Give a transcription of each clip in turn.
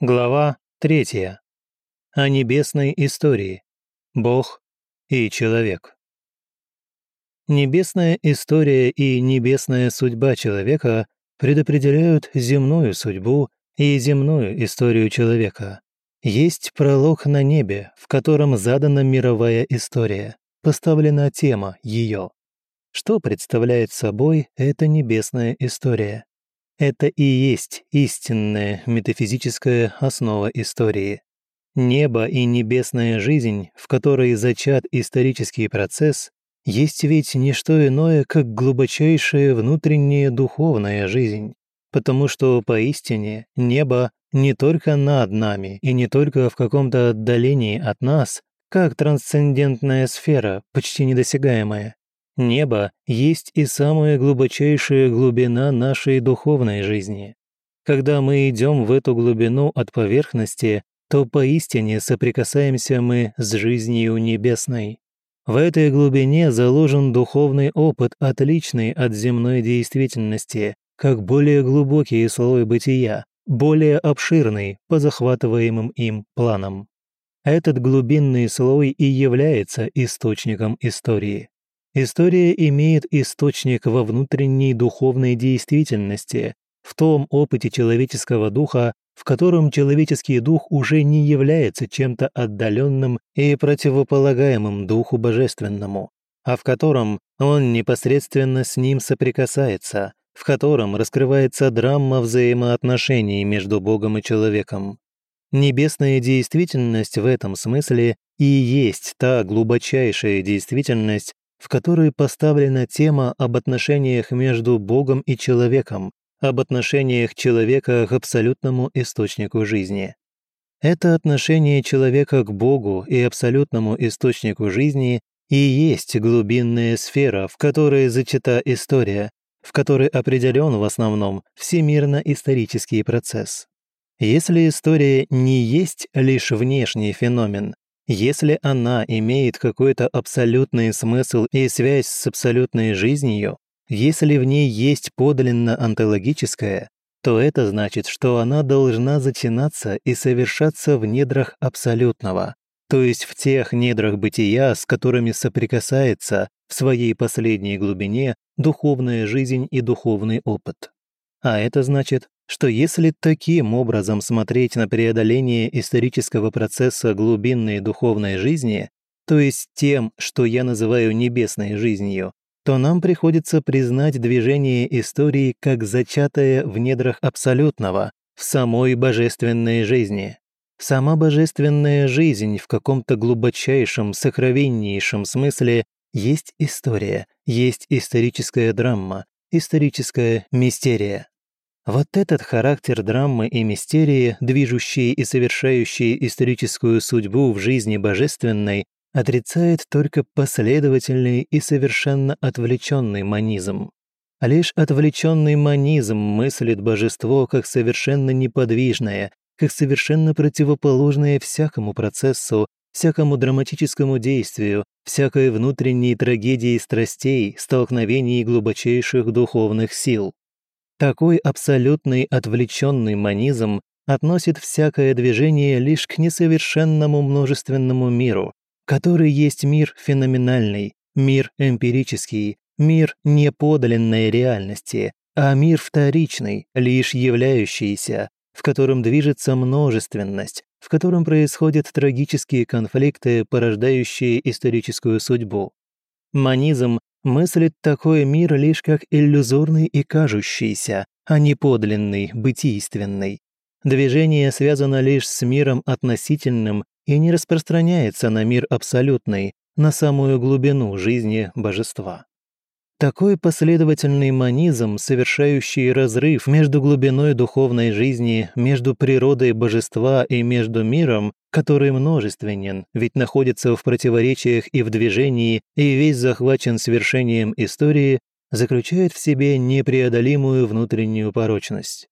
Глава третья. О небесной истории. Бог и человек. Небесная история и небесная судьба человека предопределяют земную судьбу и земную историю человека. Есть пролог на небе, в котором задана мировая история, поставлена тема ее. Что представляет собой эта небесная история? Это и есть истинная метафизическая основа истории. Небо и небесная жизнь, в которой зачат исторический процесс, есть ведь не что иное, как глубочайшая внутренняя духовная жизнь, потому что поистине небо не только над нами и не только в каком-то отдалении от нас, как трансцендентная сфера, почти недосягаемая, Небо есть и самая глубочайшая глубина нашей духовной жизни. Когда мы идем в эту глубину от поверхности, то поистине соприкасаемся мы с жизнью небесной. В этой глубине заложен духовный опыт, отличный от земной действительности, как более глубокий слой бытия, более обширный по захватываемым им планам. Этот глубинный слой и является источником истории. История имеет источник во внутренней духовной действительности, в том опыте человеческого духа, в котором человеческий дух уже не является чем-то отдаленным и противополагаемым духу божественному, а в котором он непосредственно с ним соприкасается, в котором раскрывается драма взаимоотношений между Богом и человеком. Небесная действительность в этом смысле и есть та глубочайшая действительность, в которой поставлена тема об отношениях между Богом и человеком, об отношениях человека к абсолютному источнику жизни. Это отношение человека к Богу и абсолютному источнику жизни и есть глубинная сфера, в которой зачата история, в которой определен в основном всемирно-исторический процесс. Если история не есть лишь внешний феномен, если она имеет какой-то абсолютный смысл и связь с абсолютной жизнью, если в ней есть подлинно онтологическое, то это значит, что она должна затянаться и совершаться в недрах абсолютного, то есть в тех недрах бытия, с которыми соприкасается в своей последней глубине духовная жизнь и духовный опыт. А это значит, что если таким образом смотреть на преодоление исторического процесса глубинной духовной жизни, то есть тем, что я называю небесной жизнью, то нам приходится признать движение истории как зачатое в недрах абсолютного, в самой божественной жизни. Сама божественная жизнь в каком-то глубочайшем, сокровеннейшем смысле есть история, есть историческая драма, историческая мистерия. Вот этот характер драмы и мистерии, движущие и совершающие историческую судьбу в жизни божественной, отрицает только последовательный и совершенно отвлеченный манизм. Лишь отвлеченный манизм мыслит божество как совершенно неподвижное, как совершенно противоположное всякому процессу, всякому драматическому действию, всякой внутренней трагедии страстей, столкновений глубочайших духовных сил. Такой абсолютный отвлеченный манизм относит всякое движение лишь к несовершенному множественному миру, который есть мир феноменальный, мир эмпирический, мир неподлинной реальности, а мир вторичный, лишь являющийся, в котором движется множественность, в котором происходят трагические конфликты, порождающие историческую судьбу. Манизм мыслит такой мир лишь как иллюзорный и кажущийся, а не подлинный, бытийственный. Движение связано лишь с миром относительным и не распространяется на мир абсолютный, на самую глубину жизни божества. Такой последовательный манизм, совершающий разрыв между глубиной духовной жизни, между природой божества и между миром, который множественен, ведь находится в противоречиях и в движении, и весь захвачен свершением истории, заключает в себе непреодолимую внутреннюю порочность.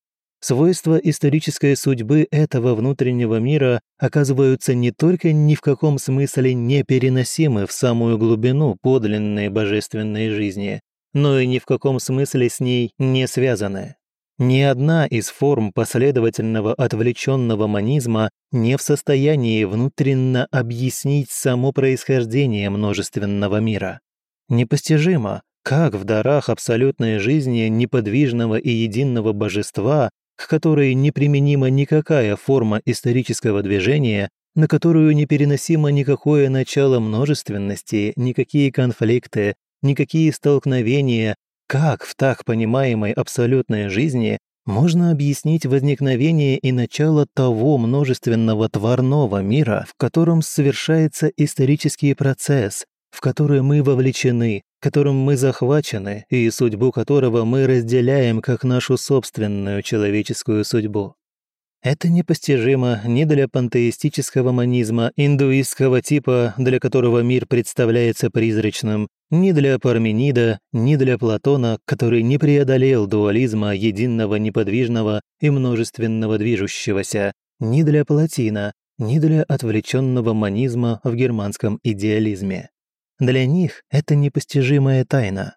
Свойства исторической судьбы этого внутреннего мира оказываются не только ни в каком смысле непереносимы в самую глубину подлинной божественной жизни, но и ни в каком смысле с ней не связаны. Ни одна из форм последовательного отвлеченного манизма не в состоянии внутренно объяснить само происхождение множественного мира. Непостижимо, как в дарах абсолютной жизни неподвижного и единого божества, к которой неприменима никакая форма исторического движения, на которую непереносимо никакое начало множественности, никакие конфликты, никакие столкновения, как в так понимаемой абсолютной жизни можно объяснить возникновение и начало того множественного тварного мира, в котором совершается исторический процесс, в который мы вовлечены, которым мы захвачены и судьбу которого мы разделяем как нашу собственную человеческую судьбу. Это непостижимо ни для пантеистического манизма, индуистского типа, для которого мир представляется призрачным, ни для Парменида, ни для Платона, который не преодолел дуализма единого неподвижного и множественного движущегося, ни для Платина, ни для отвлеченного манизма в германском идеализме. Для них это непостижимая тайна.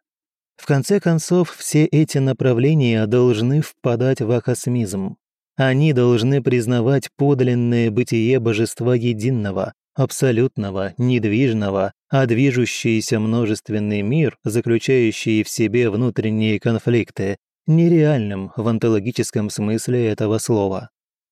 В конце концов, все эти направления должны впадать в акосмизм. Они должны признавать подлинное бытие божества единого, абсолютного, недвижного, а движущийся множественный мир, заключающий в себе внутренние конфликты, нереальным в онтологическом смысле этого слова.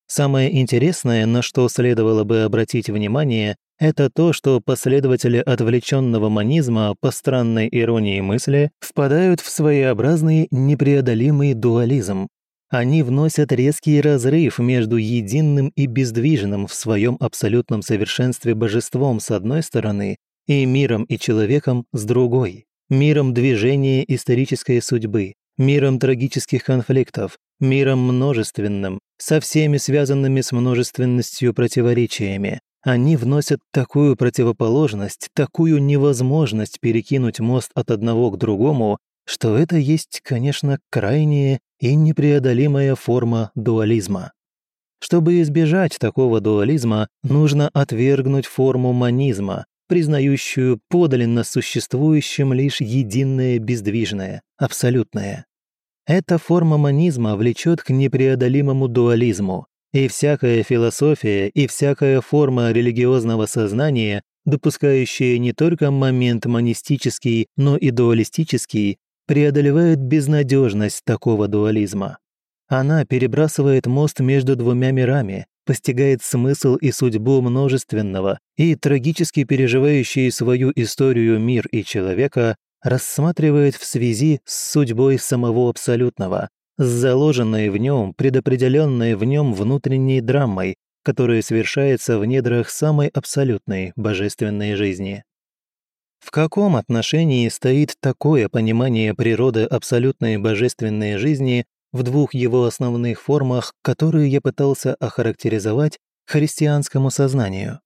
Самое интересное, на что следовало бы обратить внимание, это то, что последователи отвлеченного манизма по странной иронии мысли впадают в своеобразный непреодолимый дуализм, они вносят резкий разрыв между единым и бездвижным в своем абсолютном совершенстве божеством с одной стороны и миром и человеком с другой, миром движения исторической судьбы, миром трагических конфликтов, миром множественным, со всеми связанными с множественностью противоречиями. Они вносят такую противоположность, такую невозможность перекинуть мост от одного к другому, что это есть, конечно, крайняя и непреодолимая форма дуализма. Чтобы избежать такого дуализма, нужно отвергнуть форму манизма, признающую подлинно существующим лишь единое бездвижное, абсолютное. Эта форма манизма влечет к непреодолимому дуализму, и всякая философия и всякая форма религиозного сознания, допускающая не только момент монистический, но и дуалистический, преодолевает безнадежность такого дуализма. Она перебрасывает мост между двумя мирами, постигает смысл и судьбу множественного и трагически переживающий свою историю мир и человека рассматривает в связи с судьбой самого Абсолютного, с заложенной в нем, предопределенной в нем внутренней драмой, которая совершается в недрах самой абсолютной божественной жизни. В каком отношении стоит такое понимание природы абсолютной божественной жизни в двух его основных формах, которые я пытался охарактеризовать христианскому сознанию?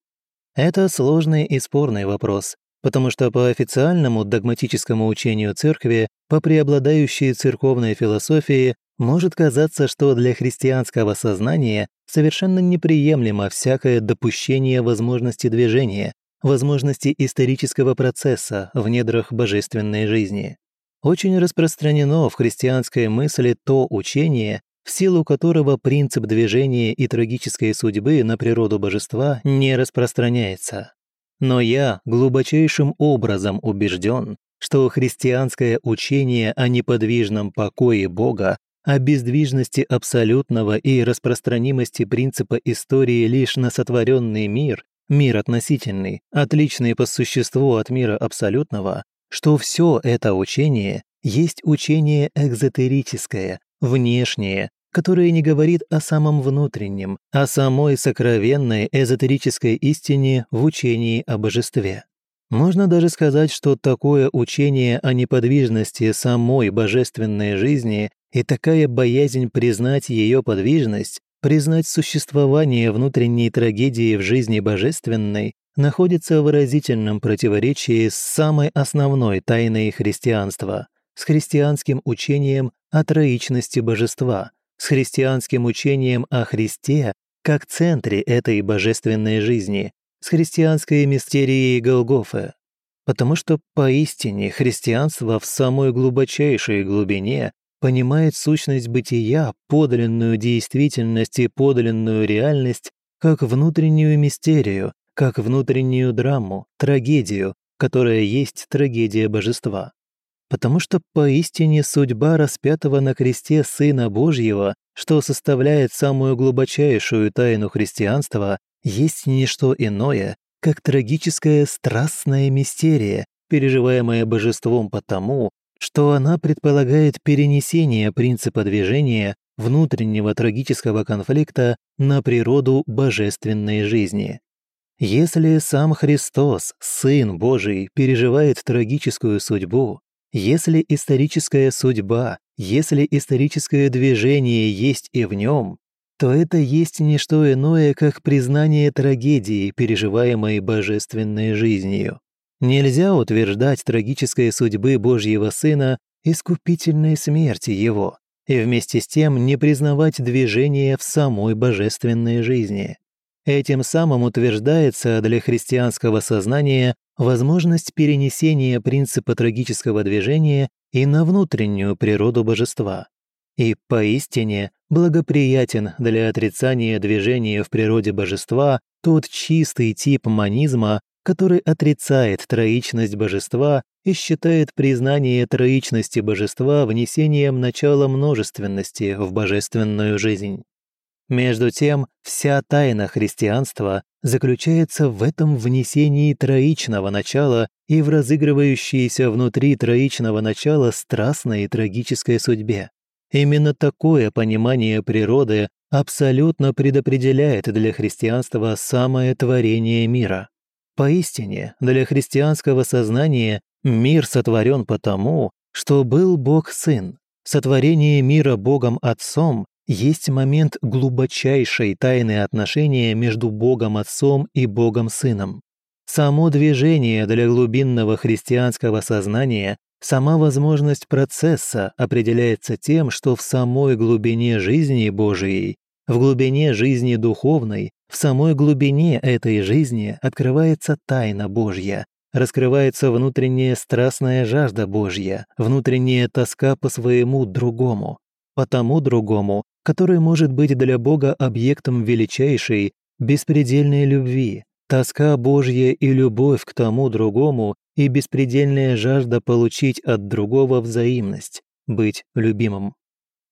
Это сложный и спорный вопрос, потому что по официальному догматическому учению церкви, по преобладающей церковной философии, может казаться, что для христианского сознания совершенно неприемлемо всякое допущение возможности движения, возможности исторического процесса в недрах божественной жизни. Очень распространено в христианской мысли то учение, в силу которого принцип движения и трагической судьбы на природу божества не распространяется. Но я глубочайшим образом убежден, что христианское учение о неподвижном покое Бога, о бездвижности абсолютного и распространимости принципа истории лишь на сотворенный мир мир относительный, отличный по существу от мира абсолютного, что все это учение есть учение экзотерическое, внешнее, которое не говорит о самом внутреннем, о самой сокровенной эзотерической истине в учении о божестве. Можно даже сказать, что такое учение о неподвижности самой божественной жизни и такая боязнь признать ее подвижность Признать существование внутренней трагедии в жизни божественной находится в выразительном противоречии с самой основной тайной христианства, с христианским учением о троичности божества, с христианским учением о Христе как центре этой божественной жизни, с христианской мистерией Голгофы. Потому что поистине христианство в самой глубочайшей глубине понимает сущность бытия, подлинную действительность и подлинную реальность как внутреннюю мистерию, как внутреннюю драму, трагедию, которая есть трагедия божества. Потому что поистине судьба распятого на кресте Сына Божьего, что составляет самую глубочайшую тайну христианства, есть не что иное, как трагическая страстная мистерия, переживаемая божеством потому, что она предполагает перенесение принципа движения внутреннего трагического конфликта на природу божественной жизни. Если сам Христос, Сын Божий, переживает трагическую судьбу, если историческая судьба, если историческое движение есть и в нем, то это есть не что иное, как признание трагедии, переживаемой божественной жизнью. Нельзя утверждать трагической судьбы Божьего Сына искупительной смерти Его и вместе с тем не признавать движение в самой божественной жизни. Этим самым утверждается для христианского сознания возможность перенесения принципа трагического движения и на внутреннюю природу божества. И поистине благоприятен для отрицания движения в природе божества тот чистый тип манизма, который отрицает троичность божества и считает признание троичности божества внесением начала множественности в божественную жизнь. Между тем, вся тайна христианства заключается в этом внесении троичного начала и в разыгрывающейся внутри троичного начала страстной и трагической судьбе. Именно такое понимание природы абсолютно предопределяет для христианства самое творение мира. Поистине, для христианского сознания мир сотворен потому, что был Бог-Сын. Сотворение мира Богом Отцом есть момент глубочайшей тайны отношения между Богом Отцом и Богом Сыном. Само движение для глубинного христианского сознания, сама возможность процесса определяется тем, что в самой глубине жизни Божией, в глубине жизни духовной, в самой глубине этой жизни открывается тайна Божья, раскрывается внутренняя страстная жажда Божья, внутренняя тоска по своему другому, по тому другому, который может быть для Бога объектом величайшей, беспредельной любви, тоска Божья и любовь к тому другому и беспредельная жажда получить от другого взаимность, быть любимым.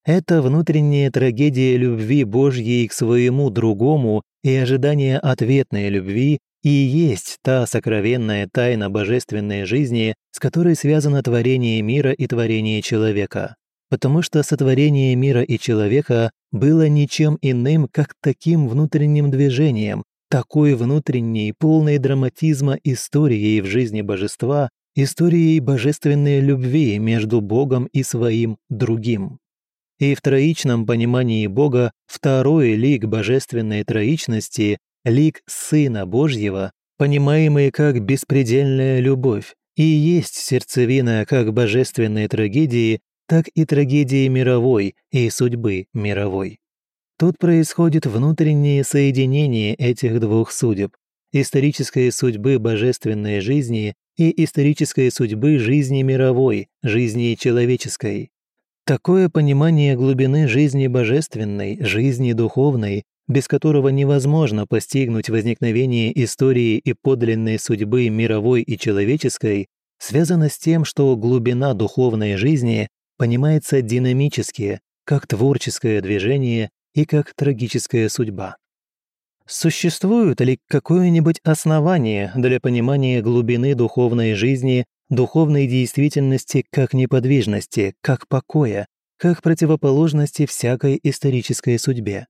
Это внутренняя трагедия любви Божьей к своему другому и ожидание ответной любви и есть та сокровенная тайна божественной жизни, с которой связано творение мира и творение человека. Потому что сотворение мира и человека было ничем иным, как таким внутренним движением, такой внутренней, полной драматизма историей в жизни божества, историей божественной любви между Богом и своим другим. И в троичном понимании Бога второй лик божественной троичности, лик Сына Божьего, понимаемый как беспредельная любовь, и есть сердцевина как божественной трагедии, так и трагедии мировой и судьбы мировой. Тут происходит внутреннее соединение этих двух судеб, исторической судьбы божественной жизни и исторической судьбы жизни мировой, жизни человеческой. Такое понимание глубины жизни божественной, жизни духовной, без которого невозможно постигнуть возникновение истории и подлинной судьбы мировой и человеческой, связано с тем, что глубина духовной жизни понимается динамически, как творческое движение и как трагическая судьба. Существует ли какое-нибудь основание для понимания глубины духовной жизни духовной действительности как неподвижности, как покоя, как противоположности всякой исторической судьбе.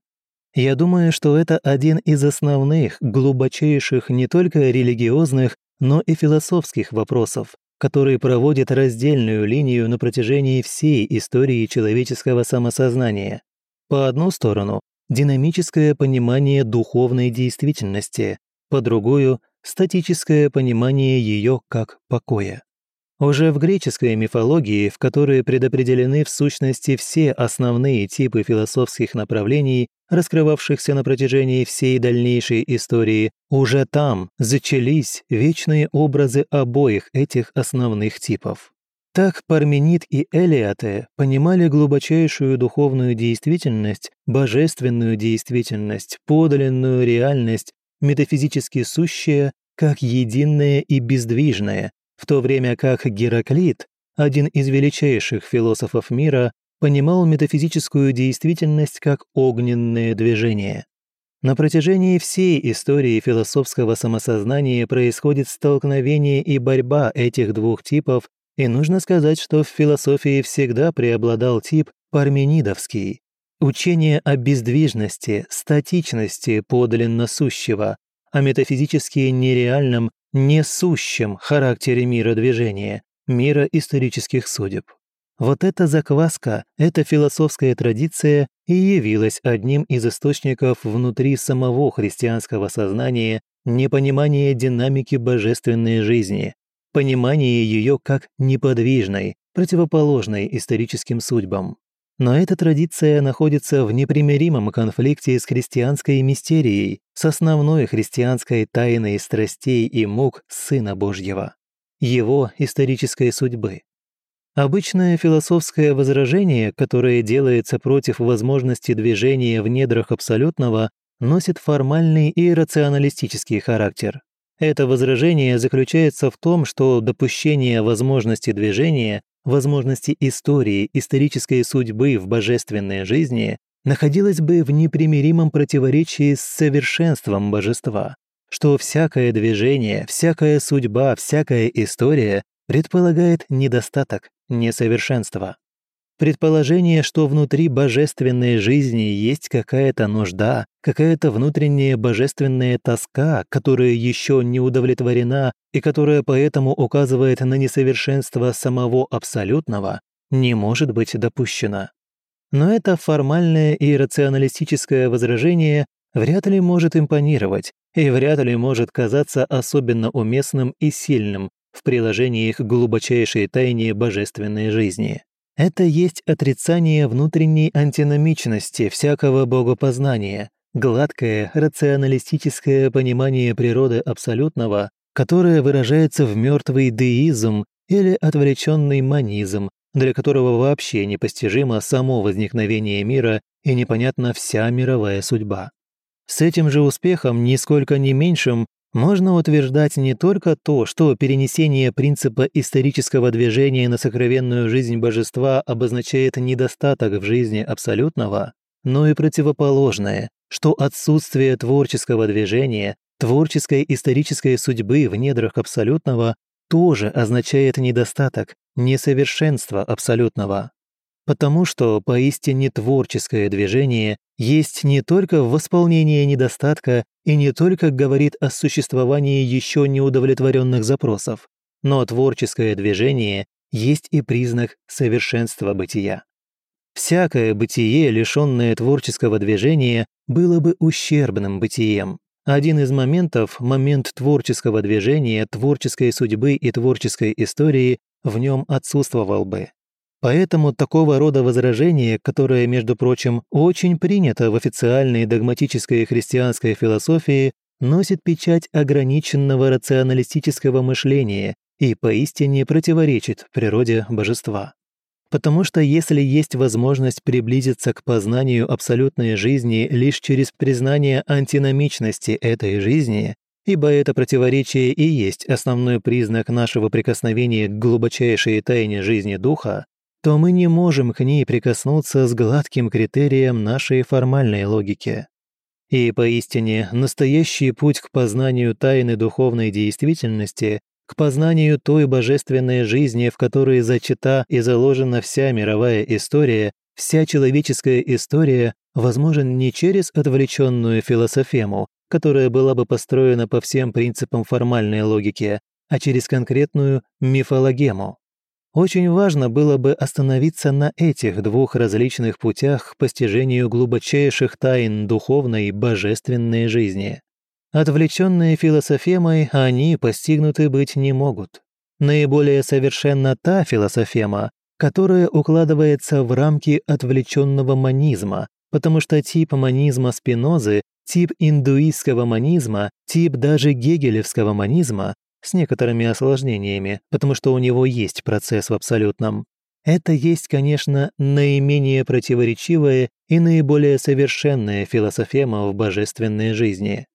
Я думаю, что это один из основных, глубочайших не только религиозных, но и философских вопросов, который проводит раздельную линию на протяжении всей истории человеческого самосознания. По одну сторону – динамическое понимание духовной действительности, по другую – статическое понимание ее как покоя. Уже в греческой мифологии, в которой предопределены в сущности все основные типы философских направлений, раскрывавшихся на протяжении всей дальнейшей истории, уже там зачались вечные образы обоих этих основных типов. Так Парменид и Элиаты понимали глубочайшую духовную действительность, божественную действительность, подлинную реальность, метафизически сущее, как единое и бездвижное, в то время как Гераклит, один из величайших философов мира, понимал метафизическую действительность как огненное движение. На протяжении всей истории философского самосознания происходит столкновение и борьба этих двух типов, и нужно сказать, что в философии всегда преобладал тип парменидовский. Учение о бездвижности, статичности подлинно сущего, о метафизически нереальном, несущем характере мира движения, мира исторических судеб. Вот эта закваска, эта философская традиция и явилась одним из источников внутри самого христианского сознания непонимания динамики божественной жизни, понимание ее как неподвижной, противоположной историческим судьбам. Но эта традиция находится в непримиримом конфликте с христианской мистерией, с основной христианской тайной страстей и мук Сына Божьего, его исторической судьбы. Обычное философское возражение, которое делается против возможности движения в недрах абсолютного, носит формальный и рационалистический характер. Это возражение заключается в том, что допущение возможности движения, возможности истории, исторической судьбы в божественной жизни находилось бы в непримиримом противоречии с совершенством божества, что всякое движение, всякая судьба, всякая история предполагает недостаток, несовершенство. Предположение, что внутри божественной жизни есть какая-то нужда, какая-то внутренняя божественная тоска, которая еще не удовлетворена и которая поэтому указывает на несовершенство самого абсолютного, не может быть допущено. Но это формальное и рационалистическое возражение вряд ли может импонировать и вряд ли может казаться особенно уместным и сильным в приложении к глубочайшей тайне божественной жизни. Это есть отрицание внутренней антиномичности всякого богопознания, гладкое рационалистическое понимание природы абсолютного, которое выражается в мертвый деизм или отвлеченный манизм, для которого вообще непостижимо само возникновение мира и непонятна вся мировая судьба. С этим же успехом, нисколько не меньшим, можно утверждать не только то, что перенесение принципа исторического движения на сокровенную жизнь божества обозначает недостаток в жизни абсолютного, но и противоположное, что отсутствие творческого движения, творческой исторической судьбы в недрах абсолютного тоже означает недостаток, несовершенство абсолютного. Потому что поистине творческое движение есть не только восполнение недостатка и не только говорит о существовании еще неудовлетворенных запросов, но творческое движение есть и признак совершенства бытия. Всякое бытие, лишенное творческого движения, было бы ущербным бытием. Один из моментов, момент творческого движения, творческой судьбы и творческой истории в нем отсутствовал бы. Поэтому такого рода возражение, которое, между прочим, очень принято в официальной догматической христианской философии, носит печать ограниченного рационалистического мышления и поистине противоречит природе божества. Потому что если есть возможность приблизиться к познанию абсолютной жизни лишь через признание антиномичности этой жизни, ибо это противоречие и есть основной признак нашего прикосновения к глубочайшей тайне жизни духа, то мы не можем к ней прикоснуться с гладким критерием нашей формальной логики. И поистине настоящий путь к познанию тайны духовной действительности, к познанию той божественной жизни, в которой зачата и заложена вся мировая история, вся человеческая история, возможен не через отвлеченную философему, которая была бы построена по всем принципам формальной логики, а через конкретную мифологему. Очень важно было бы остановиться на этих двух различных путях к постижению глубочайших тайн духовной и божественной жизни. Отвлеченные философемой, они постигнуты быть не могут. Наиболее совершенна та философема, которая укладывается в рамки отвлеченного манизма, потому что тип манизма Спинозы, тип индуистского манизма, тип даже гегелевского манизма с некоторыми осложнениями, потому что у него есть процесс в абсолютном. Это есть, конечно, наименее противоречивая и наиболее совершенная философема в божественной жизни.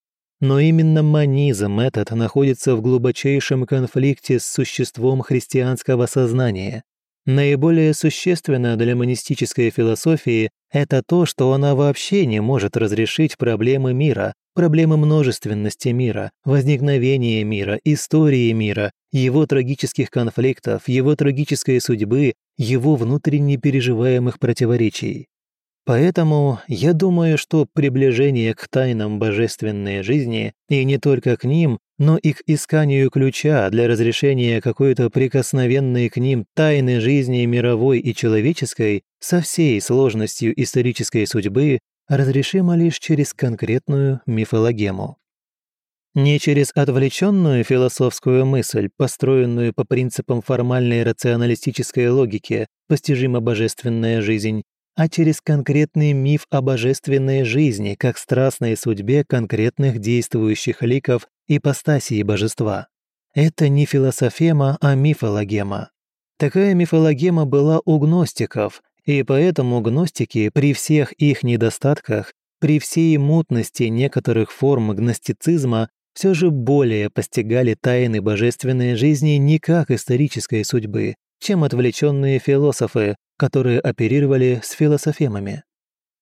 Но именно манизм этот находится в глубочайшем конфликте с существом христианского сознания. Наиболее существенно для монистической философии это то, что она вообще не может разрешить проблемы мира, проблемы множественности мира, возникновения мира, истории мира, его трагических конфликтов, его трагической судьбы, его внутренне переживаемых противоречий. Поэтому я думаю, что приближение к тайнам божественной жизни, и не только к ним, но и к исканию ключа для разрешения какой-то прикосновенной к ним тайны жизни мировой и человеческой со всей сложностью исторической судьбы разрешимо лишь через конкретную мифологему. Не через отвлеченную философскую мысль, построенную по принципам формальной рационалистической логики, постижима божественная жизнь, а через конкретный миф о божественной жизни, как страстной судьбе конкретных действующих ликов ипостасии божества. Это не философема, а мифологема. Такая мифологема была у гностиков, и поэтому гностики при всех их недостатках, при всей мутности некоторых форм гностицизма все же более постигали тайны божественной жизни не как исторической судьбы, чем отвлеченные философы, которые оперировали с философемами.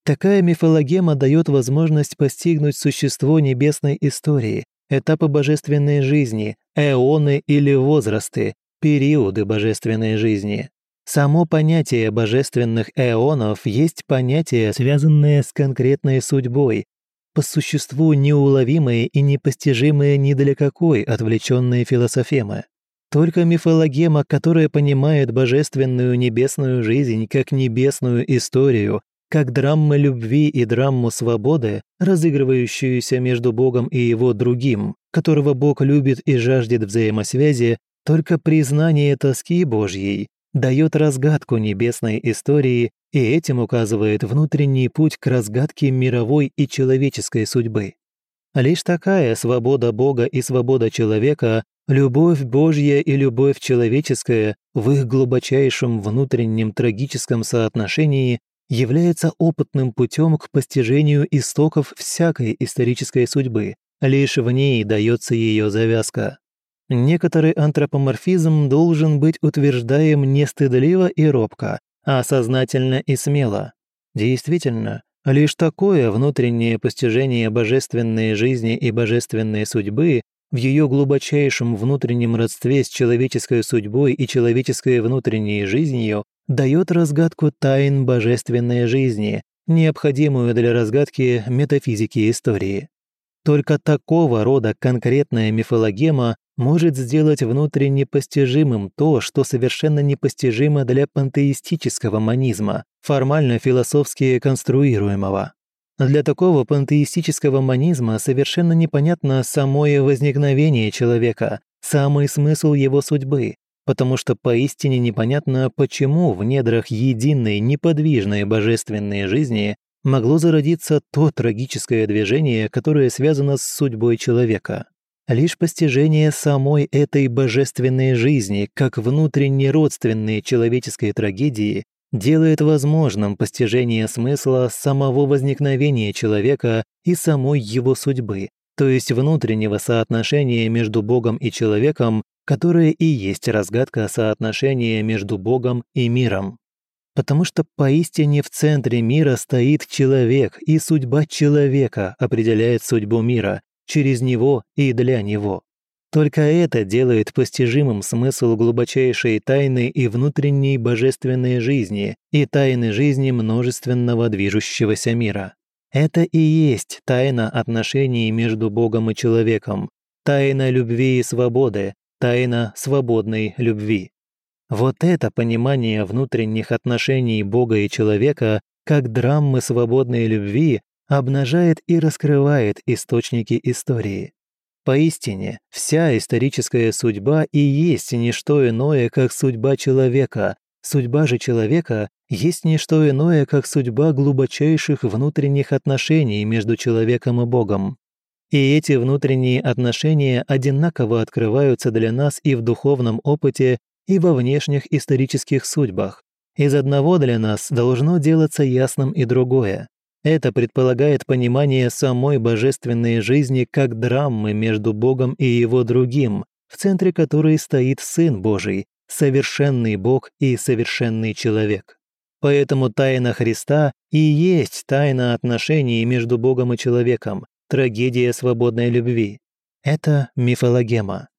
Такая мифологема дает возможность постигнуть существо небесной истории, этапы божественной жизни, эоны или возрасты, периоды божественной жизни. Само понятие божественных эонов есть понятие, связанное с конкретной судьбой, по существу неуловимые и непостижимые ни для какой отвлеченной философемы. Только мифологема, которая понимает божественную небесную жизнь как небесную историю, как драммы любви и драмму свободы, разыгрывающуюся между Богом и его другим, которого Бог любит и жаждет взаимосвязи, только признание тоски Божьей дает разгадку небесной истории и этим указывает внутренний путь к разгадке мировой и человеческой судьбы. Лишь такая свобода Бога и свобода человека, любовь Божья и любовь человеческая в их глубочайшем внутреннем трагическом соотношении является опытным путем к постижению истоков всякой исторической судьбы, лишь в ней дается ее завязка. Некоторый антропоморфизм должен быть утверждаем не стыдливо и робко, а сознательно и смело. Действительно, лишь такое внутреннее постижение божественной жизни и божественной судьбы в ее глубочайшем внутреннем родстве с человеческой судьбой и человеческой внутренней жизнью дает разгадку тайн божественной жизни, необходимую для разгадки метафизики истории. Только такого рода конкретная мифологема может сделать внутренне постижимым то, что совершенно непостижимо для пантеистического манизма, формально философски конструируемого. Для такого пантеистического манизма совершенно непонятно самое возникновение человека, самый смысл его судьбы, потому что поистине непонятно, почему в недрах единой неподвижной божественной жизни могло зародиться то трагическое движение, которое связано с судьбой человека. Лишь постижение самой этой божественной жизни, как внутренне родственной человеческой трагедии, делает возможным постижение смысла самого возникновения человека и самой его судьбы, то есть внутреннего соотношения между Богом и человеком, которое и есть разгадка соотношения между Богом и миром. Потому что поистине в центре мира стоит человек, и судьба человека определяет судьбу мира, через него и для него. Только это делает постижимым смысл глубочайшей тайны и внутренней божественной жизни и тайны жизни множественного движущегося мира. Это и есть тайна отношений между Богом и человеком, тайна любви и свободы, тайна свободной любви. Вот это понимание внутренних отношений Бога и человека как драмы свободной любви обнажает и раскрывает источники истории. Поистине, вся историческая судьба и есть не что иное, как судьба человека. Судьба же человека есть не что иное, как судьба глубочайших внутренних отношений между человеком и Богом. И эти внутренние отношения одинаково открываются для нас и в духовном опыте, и во внешних исторических судьбах. Из одного для нас должно делаться ясным и другое. Это предполагает понимание самой божественной жизни как драмы между Богом и его другим, в центре которой стоит Сын Божий, совершенный Бог и совершенный человек. Поэтому тайна Христа и есть тайна отношений между Богом и человеком, трагедия свободной любви. Это мифологема.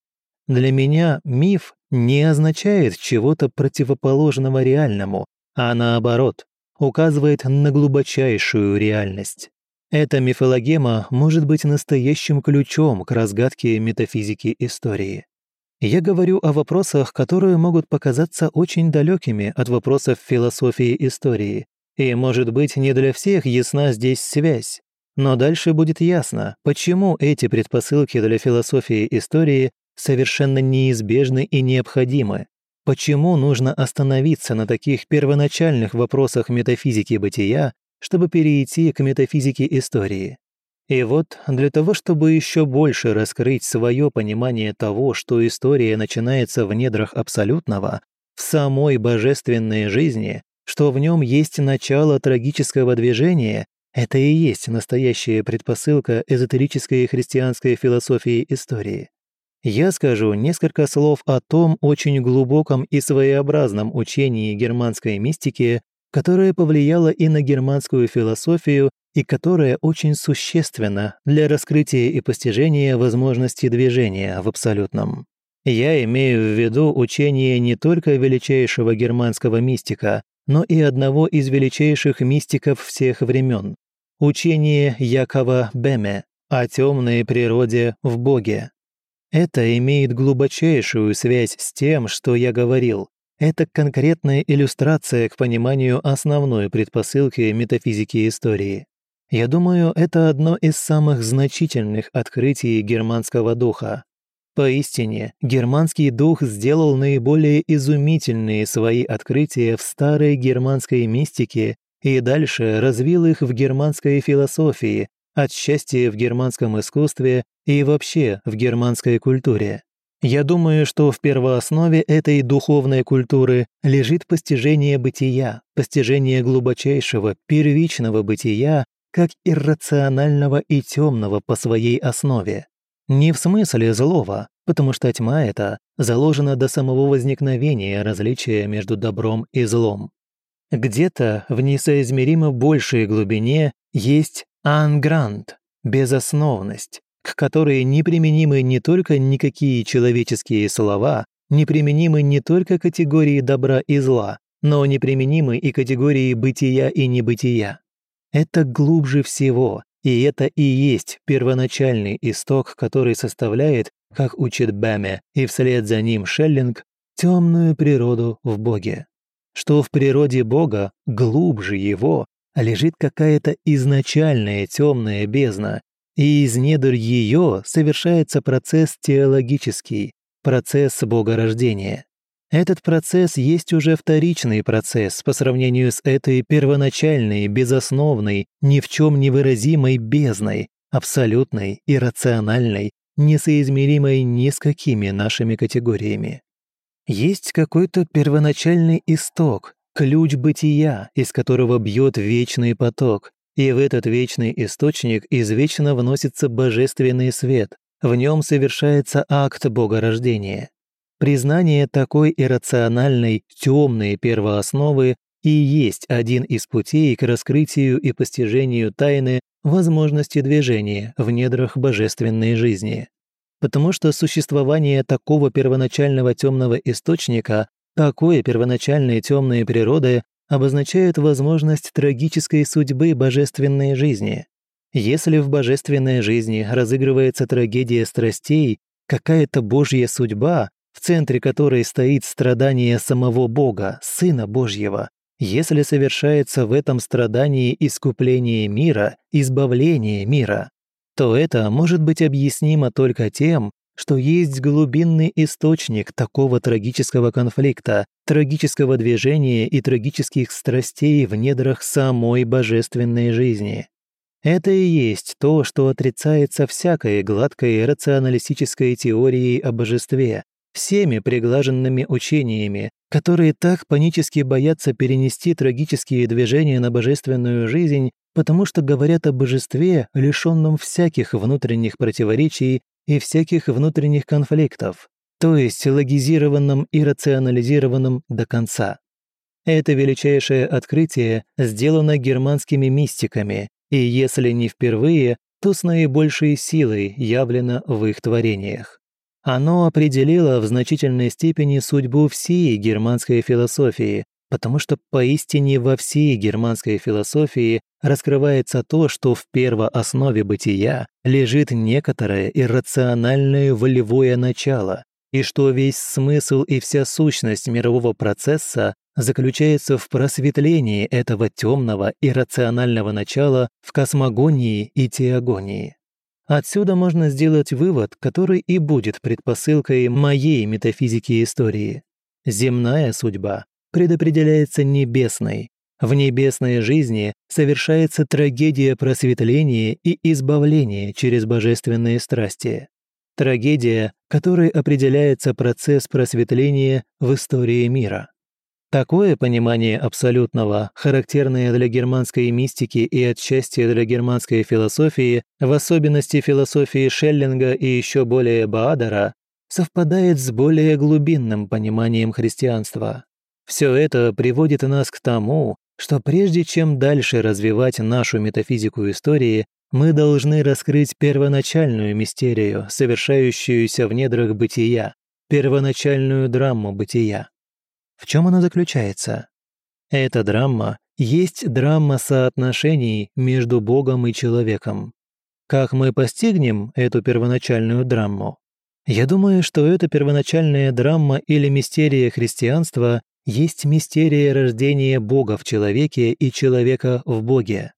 Для меня миф не означает чего-то противоположного реальному, а наоборот, указывает на глубочайшую реальность. Эта мифологема может быть настоящим ключом к разгадке метафизики истории. Я говорю о вопросах, которые могут показаться очень далекими от вопросов философии истории, и, может быть, не для всех ясна здесь связь. Но дальше будет ясно, почему эти предпосылки для философии истории совершенно неизбежны и необходимы. Почему нужно остановиться на таких первоначальных вопросах метафизики бытия, чтобы перейти к метафизике истории? И вот для того, чтобы еще больше раскрыть свое понимание того, что история начинается в недрах абсолютного, в самой божественной жизни, что в нем есть начало трагического движения, это и есть настоящая предпосылка эзотерической христианской философии истории я скажу несколько слов о том очень глубоком и своеобразном учении германской мистики, которое повлияло и на германскую философию и которое очень существенно для раскрытия и постижения возможности движения в абсолютном. Я имею в виду учение не только величайшего германского мистика, но и одного из величайших мистиков всех времен – учение Якова Беме о темной природе в Боге. Это имеет глубочайшую связь с тем, что я говорил. Это конкретная иллюстрация к пониманию основной предпосылки метафизики истории. Я думаю, это одно из самых значительных открытий германского духа. Поистине, германский дух сделал наиболее изумительные свои открытия в старой германской мистике и дальше развил их в германской философии, от счастья в германском искусстве и вообще в германской культуре. Я думаю, что в первооснове этой духовной культуры лежит постижение бытия, постижение глубочайшего, первичного бытия, как иррационального и темного по своей основе. Не в смысле злого, потому что тьма эта заложена до самого возникновения различия между добром и злом. Где-то в несоизмеримо большей глубине есть ангрант – безосновность, к которой неприменимы не только никакие человеческие слова, неприменимы не только категории добра и зла, но неприменимы и категории бытия и небытия. Это глубже всего, и это и есть первоначальный исток, который составляет, как учит Бэме, и вслед за ним Шеллинг, темную природу в Боге. Что в природе Бога, глубже его, лежит какая-то изначальная темная бездна, и из недр ее совершается процесс теологический, процесс богорождения. Этот процесс есть уже вторичный процесс по сравнению с этой первоначальной, безосновной, ни в чем невыразимой бездной, абсолютной, иррациональной, несоизмеримой ни с какими нашими категориями. Есть какой-то первоначальный исток, ключ бытия, из которого бьет вечный поток, и в этот вечный источник извечно вносится божественный свет, в нем совершается акт богорождения. Признание такой иррациональной, темной первоосновы и есть один из путей к раскрытию и постижению тайны возможности движения в недрах божественной жизни. Потому что существование такого первоначального темного источника Такое первоначальные темные природы обозначают возможность трагической судьбы божественной жизни. Если в божественной жизни разыгрывается трагедия страстей, какая-то божья судьба, в центре которой стоит страдание самого Бога, Сына Божьего, если совершается в этом страдании искупление мира, избавление мира, то это может быть объяснимо только тем, что есть глубинный источник такого трагического конфликта, трагического движения и трагических страстей в недрах самой божественной жизни. Это и есть то, что отрицается всякой гладкой рационалистической теорией о божестве, всеми приглаженными учениями, которые так панически боятся перенести трагические движения на божественную жизнь, потому что говорят о божестве, лишенном всяких внутренних противоречий и всяких внутренних конфликтов, то есть логизированном и рационализированном до конца. Это величайшее открытие сделано германскими мистиками, и если не впервые, то с наибольшей силой явлено в их творениях. Оно определило в значительной степени судьбу всей германской философии, потому что поистине во всей германской философии раскрывается то, что в первооснове бытия лежит некоторое иррациональное волевое начало, и что весь смысл и вся сущность мирового процесса заключается в просветлении этого темного иррационального начала в космогонии и теогонии. Отсюда можно сделать вывод, который и будет предпосылкой моей метафизики истории. Земная судьба предопределяется небесной. В небесной жизни совершается трагедия просветления и избавления через божественные страсти. Трагедия, которой определяется процесс просветления в истории мира. Такое понимание абсолютного, характерное для германской мистики и отчасти для германской философии, в особенности философии Шеллинга и еще более Баадера, совпадает с более глубинным пониманием христианства. Все это приводит нас к тому, что прежде чем дальше развивать нашу метафизику истории, мы должны раскрыть первоначальную мистерию, совершающуюся в недрах бытия, первоначальную драму бытия. В чем она заключается? Эта драма есть драма соотношений между Богом и человеком. Как мы постигнем эту первоначальную драму? Я думаю, что эта первоначальная драма или мистерия христианства есть мистерия рождения Бога в человеке и человека в Боге.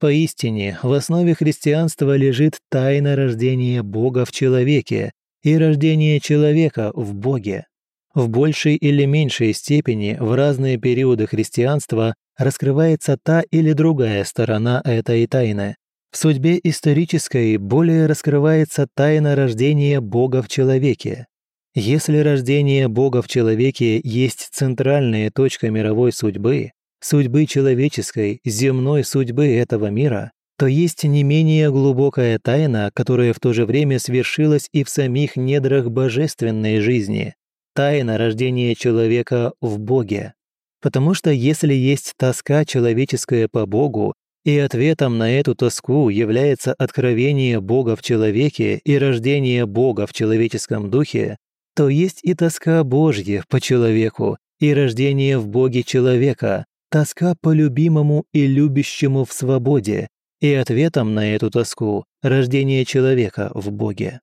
Поистине, в основе христианства лежит тайна рождения Бога в человеке и рождения человека в Боге. В большей или меньшей степени в разные периоды христианства раскрывается та или другая сторона этой тайны. В судьбе исторической более раскрывается тайна рождения Бога в человеке. Если рождение Бога в человеке есть центральная точка мировой судьбы, судьбы человеческой, земной судьбы этого мира, то есть не менее глубокая тайна, которая в то же время свершилась и в самих недрах божественной жизни, тайна рождения человека в Боге. Потому что если есть тоска человеческая по Богу, и ответом на эту тоску является откровение Бога в человеке и рождение Бога в человеческом духе, то есть и тоска Божья по человеку, и рождение в Боге человека, тоска по любимому и любящему в свободе, и ответом на эту тоску – рождение человека в Боге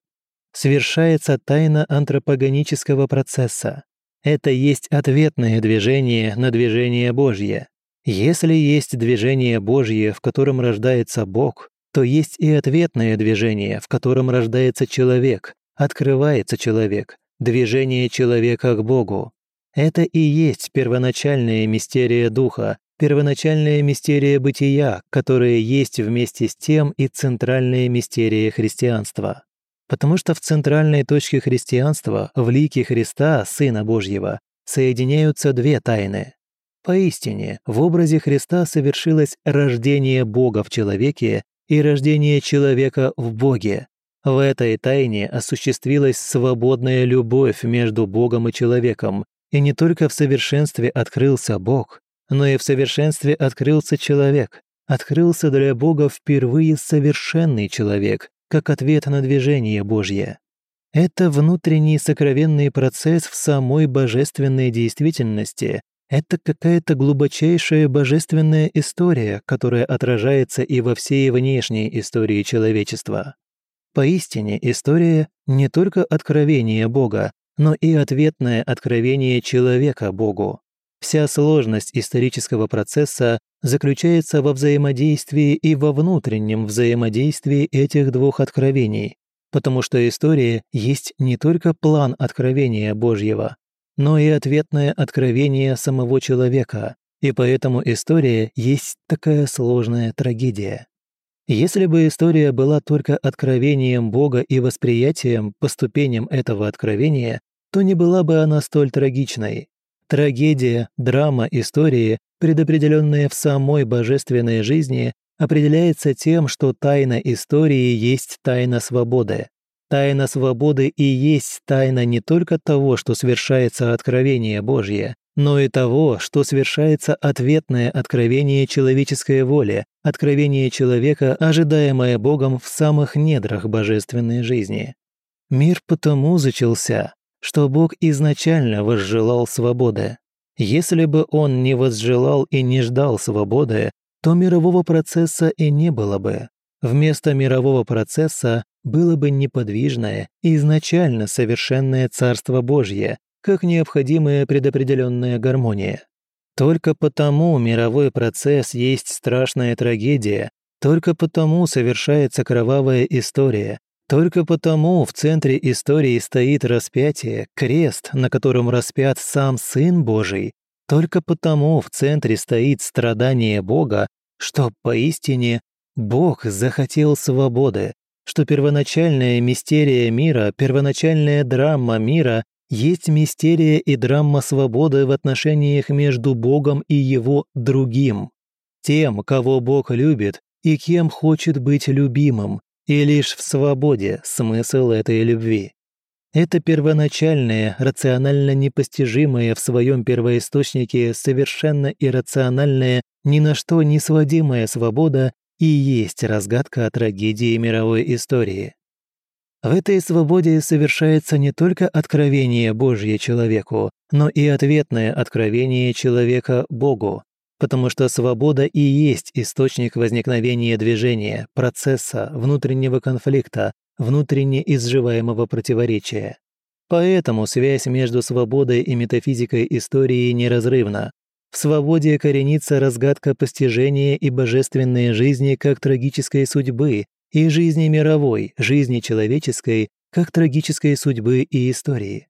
совершается тайна антропогонического процесса. Это есть ответное движение на движение Божье. Если есть движение Божье, в котором рождается Бог, то есть и ответное движение, в котором рождается человек, открывается человек, движение человека к Богу. Это и есть первоначальная мистерия Духа, первоначальная мистерия бытия, которая есть вместе с тем и центральная мистерия христианства потому что в центральной точке христианства, в лике Христа, Сына Божьего, соединяются две тайны. Поистине, в образе Христа совершилось рождение Бога в человеке и рождение человека в Боге. В этой тайне осуществилась свободная любовь между Богом и человеком, и не только в совершенстве открылся Бог, но и в совершенстве открылся человек, открылся для Бога впервые совершенный человек, как ответ на движение Божье. Это внутренний сокровенный процесс в самой божественной действительности. Это какая-то глубочайшая божественная история, которая отражается и во всей внешней истории человечества. Поистине, история не только откровение Бога, но и ответное откровение человека Богу. Вся сложность исторического процесса заключается во взаимодействии и во внутреннем взаимодействии этих двух откровений, потому что история есть не только план откровения Божьего, но и ответное откровение самого человека, и поэтому история есть такая сложная трагедия. Если бы история была только откровением Бога и восприятием по ступеням этого откровения, то не была бы она столь трагичной. Трагедия, драма истории, предопределенная в самой божественной жизни, определяется тем, что тайна истории есть тайна свободы. Тайна свободы и есть тайна не только того, что совершается откровение Божье, но и того, что совершается ответное откровение человеческой воли, откровение человека, ожидаемое Богом в самых недрах божественной жизни. Мир потому зачался, что Бог изначально возжелал свободы. Если бы он не возжелал и не ждал свободы, то мирового процесса и не было бы. Вместо мирового процесса было бы неподвижное изначально совершенное Царство Божье, как необходимая предопределенная гармония. Только потому мировой процесс есть страшная трагедия, только потому совершается кровавая история, только потому в центре истории стоит распятие, крест, на котором распят сам Сын Божий, только потому в центре стоит страдание Бога, что поистине Бог захотел свободы, что первоначальная мистерия мира, первоначальная драма мира есть мистерия и драма свободы в отношениях между Богом и его другим, тем, кого Бог любит и кем хочет быть любимым, и лишь в свободе смысл этой любви. Это первоначальное, рационально непостижимое в своем первоисточнике совершенно иррациональная, ни на что не сводимая свобода и есть разгадка трагедии мировой истории. В этой свободе совершается не только откровение Божье человеку, но и ответное откровение человека Богу, потому что свобода и есть источник возникновения движения, процесса, внутреннего конфликта, внутренне изживаемого противоречия. Поэтому связь между свободой и метафизикой истории неразрывна. В свободе коренится разгадка постижения и божественной жизни как трагической судьбы, и жизни мировой, жизни человеческой, как трагической судьбы и истории.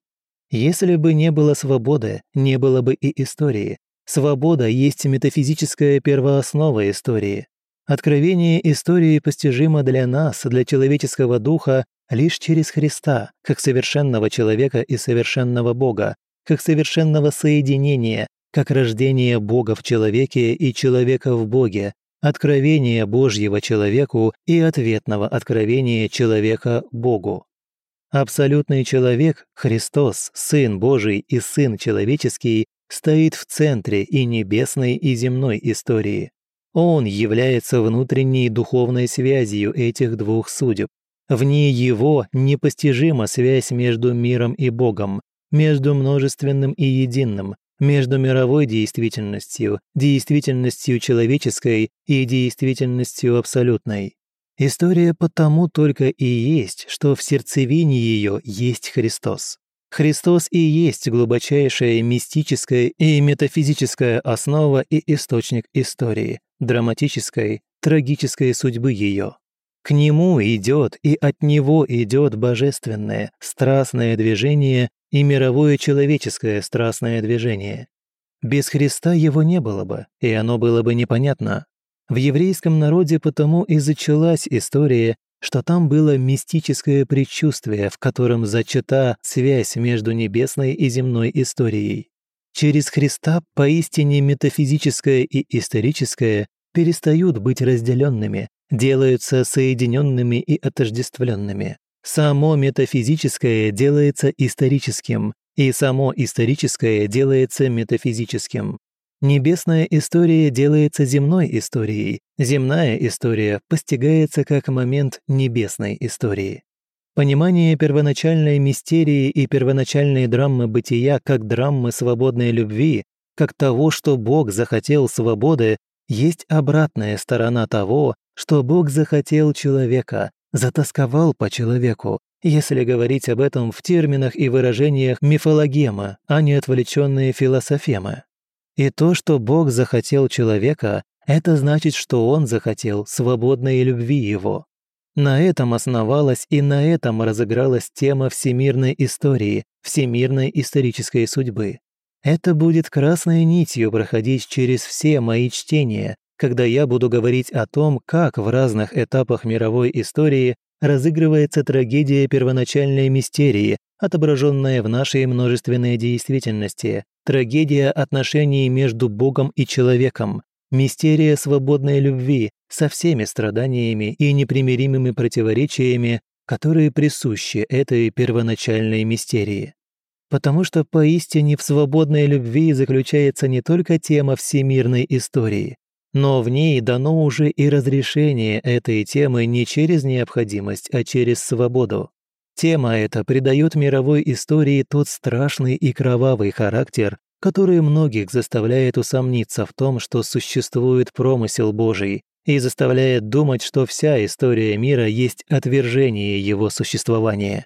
Если бы не было свободы, не было бы и истории, Свобода есть метафизическая первооснова истории. Откровение истории постижимо для нас, для человеческого духа, лишь через Христа, как совершенного человека и совершенного Бога, как совершенного соединения, как рождение Бога в человеке и человека в Боге, откровение Божьего человеку и ответного откровения человека Богу. Абсолютный человек, Христос, Сын Божий и Сын человеческий, стоит в центре и небесной, и земной истории. Он является внутренней духовной связью этих двух судеб. Вне его непостижима связь между миром и Богом, между множественным и единым, между мировой действительностью, действительностью человеческой и действительностью абсолютной. История потому только и есть, что в сердцевине ее есть Христос. Христос и есть глубочайшая мистическая и метафизическая основа и источник истории, драматической, трагической судьбы ее. К нему идет и от него идет божественное, страстное движение и мировое человеческое страстное движение. Без Христа его не было бы, и оно было бы непонятно. В еврейском народе потому и зачалась история что там было мистическое предчувствие, в котором зачата связь между небесной и земной историей. Через Христа поистине метафизическое и историческое перестают быть разделенными, делаются соединенными и отождествленными. Само метафизическое делается историческим, и само историческое делается метафизическим. Небесная история делается земной историей, земная история постигается как момент небесной истории. Понимание первоначальной мистерии и первоначальной драмы бытия как драмы свободной любви, как того, что Бог захотел свободы, есть обратная сторона того, что Бог захотел человека, затасковал по человеку, если говорить об этом в терминах и выражениях мифологема, а не отвлеченные философемы. И то, что Бог захотел человека, это значит, что Он захотел свободной любви его. На этом основалась и на этом разыгралась тема всемирной истории, всемирной исторической судьбы. Это будет красной нитью проходить через все мои чтения, когда я буду говорить о том, как в разных этапах мировой истории разыгрывается трагедия первоначальной мистерии, отображенная в нашей множественной действительности, трагедия отношений между Богом и человеком, мистерия свободной любви со всеми страданиями и непримиримыми противоречиями, которые присущи этой первоначальной мистерии. Потому что поистине в свободной любви заключается не только тема всемирной истории, но в ней дано уже и разрешение этой темы не через необходимость, а через свободу. Тема эта придает мировой истории тот страшный и кровавый характер, который многих заставляет усомниться в том, что существует промысел Божий, и заставляет думать, что вся история мира есть отвержение его существования.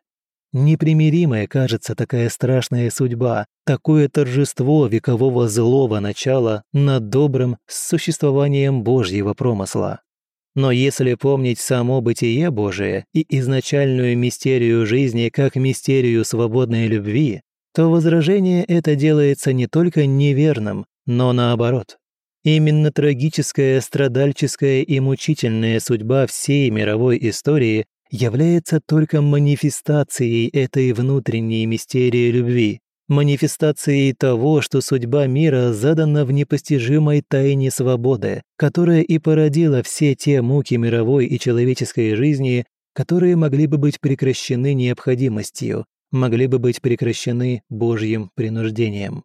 Непримиримая кажется такая страшная судьба, такое торжество векового злого начала над добрым существованием Божьего промысла. Но если помнить само бытие Божие и изначальную мистерию жизни как мистерию свободной любви, то возражение это делается не только неверным, но наоборот. Именно трагическая, страдальческая и мучительная судьба всей мировой истории является только манифестацией этой внутренней мистерии любви, манифестацией того, что судьба мира задана в непостижимой тайне свободы, которая и породила все те муки мировой и человеческой жизни, которые могли бы быть прекращены необходимостью, могли бы быть прекращены Божьим принуждением.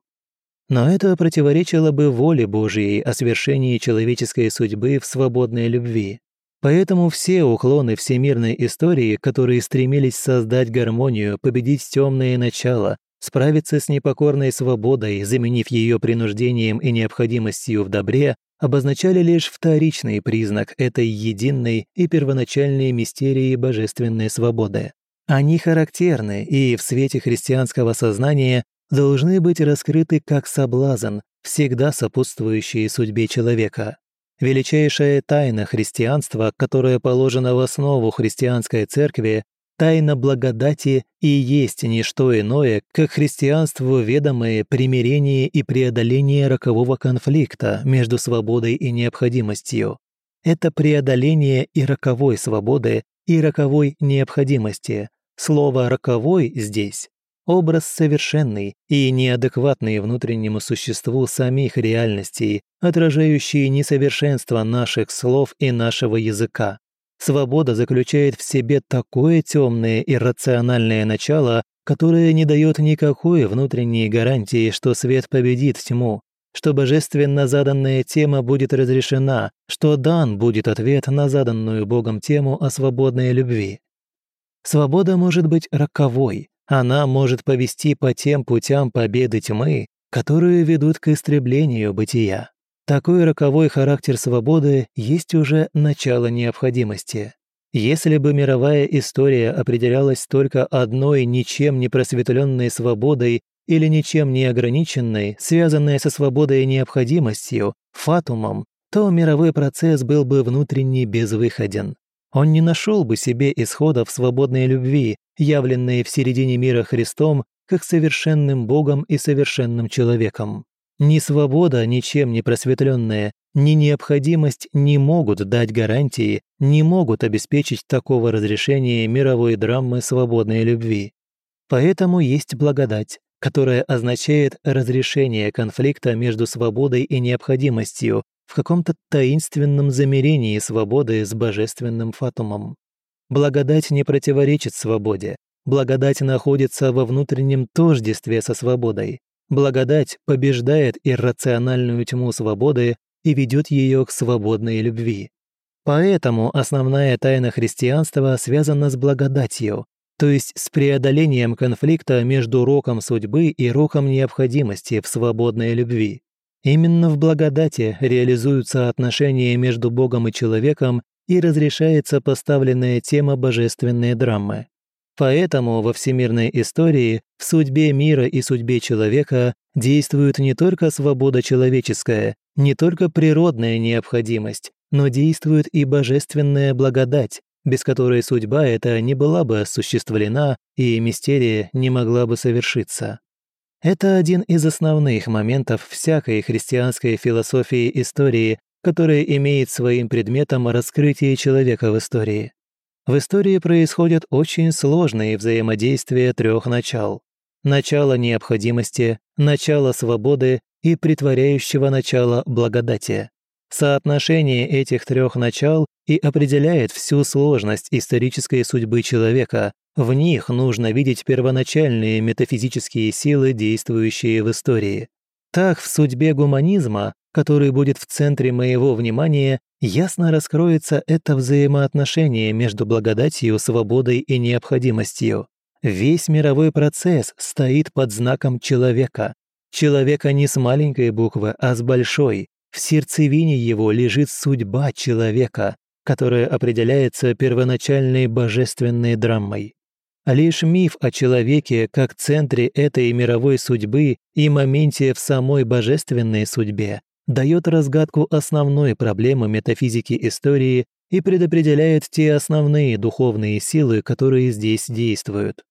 Но это противоречило бы воле Божьей о свершении человеческой судьбы в свободной любви. Поэтому все уклоны всемирной истории, которые стремились создать гармонию, победить темное начало, справиться с непокорной свободой, заменив ее принуждением и необходимостью в добре, обозначали лишь вторичный признак этой единой и первоначальной мистерии божественной свободы. Они характерны и в свете христианского сознания должны быть раскрыты как соблазн, всегда сопутствующий судьбе человека. Величайшая тайна христианства, которая положена в основу христианской церкви, тайна благодати и есть не что иное, как христианству ведомое примирение и преодоление рокового конфликта между свободой и необходимостью. Это преодоление и роковой свободы, и роковой необходимости. Слово «роковой» здесь образ совершенный и неадекватный внутреннему существу самих реальностей, отражающие несовершенство наших слов и нашего языка. Свобода заключает в себе такое темное и рациональное начало, которое не дает никакой внутренней гарантии, что свет победит тьму, что божественно заданная тема будет разрешена, что дан будет ответ на заданную Богом тему о свободной любви. Свобода может быть роковой, она может повести по тем путям победы тьмы, которые ведут к истреблению бытия. Такой роковой характер свободы есть уже начало необходимости. Если бы мировая история определялась только одной ничем не просветленной свободой или ничем не ограниченной, связанной со свободой и необходимостью, фатумом, то мировой процесс был бы внутренне безвыходен. Он не нашел бы себе исхода в свободной любви, явленной в середине мира Христом как совершенным Богом и совершенным человеком. Ни свобода, ничем не просветленная, ни необходимость не могут дать гарантии, не могут обеспечить такого разрешения мировой драмы свободной любви. Поэтому есть благодать, которая означает разрешение конфликта между свободой и необходимостью в каком-то таинственном замерении свободы с божественным фатумом. Благодать не противоречит свободе. Благодать находится во внутреннем тождестве со свободой. Благодать побеждает иррациональную тьму свободы и ведет ее к свободной любви. Поэтому основная тайна христианства связана с благодатью, то есть с преодолением конфликта между роком судьбы и роком необходимости в свободной любви. Именно в благодати реализуются отношения между Богом и человеком и разрешается поставленная тема божественной драмы. Поэтому во всемирной истории в судьбе мира и судьбе человека действует не только свобода человеческая, не только природная необходимость, но действует и божественная благодать, без которой судьба эта не была бы осуществлена и мистерия не могла бы совершиться. Это один из основных моментов всякой христианской философии истории, которая имеет своим предметом раскрытие человека в истории. В истории происходят очень сложные взаимодействия трех начал. Начало необходимости, начало свободы и притворяющего начало благодати. Соотношение этих трех начал и определяет всю сложность исторической судьбы человека. В них нужно видеть первоначальные метафизические силы, действующие в истории. Так в судьбе гуманизма, который будет в центре моего внимания, ясно раскроется это взаимоотношение между благодатью, свободой и необходимостью. Весь мировой процесс стоит под знаком человека. Человека не с маленькой буквы, а с большой. В сердцевине его лежит судьба человека, которая определяется первоначальной божественной драмой. Лишь миф о человеке как центре этой мировой судьбы и моменте в самой божественной судьбе дает разгадку основной проблемы метафизики истории и предопределяет те основные духовные силы, которые здесь действуют.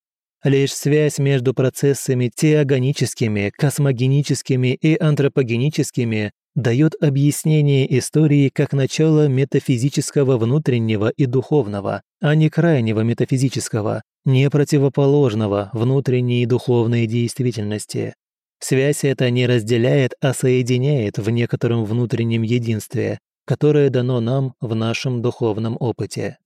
Лишь связь между процессами теогоническими, космогеническими и антропогеническими дает объяснение истории как начало метафизического внутреннего и духовного, а не крайнего метафизического, не противоположного внутренней и духовной действительности. Связь эта не разделяет, а соединяет в некотором внутреннем единстве, которое дано нам в нашем духовном опыте.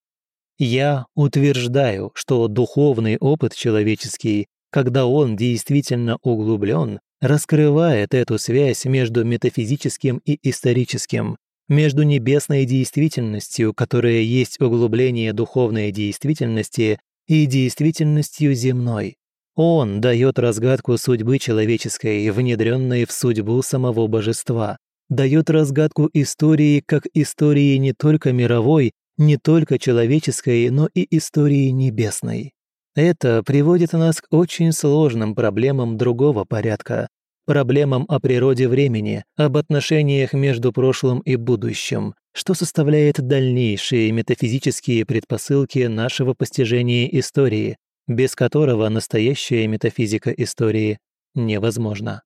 Я утверждаю, что духовный опыт человеческий, когда он действительно углублен, раскрывает эту связь между метафизическим и историческим, между небесной действительностью, которая есть углубление духовной действительности, и действительностью земной. Он дает разгадку судьбы человеческой, внедренной в судьбу самого божества, дает разгадку истории как истории не только мировой, не только человеческой, но и истории небесной. Это приводит нас к очень сложным проблемам другого порядка, проблемам о природе времени, об отношениях между прошлым и будущим, что составляет дальнейшие метафизические предпосылки нашего постижения истории, без которого настоящая метафизика истории невозможна.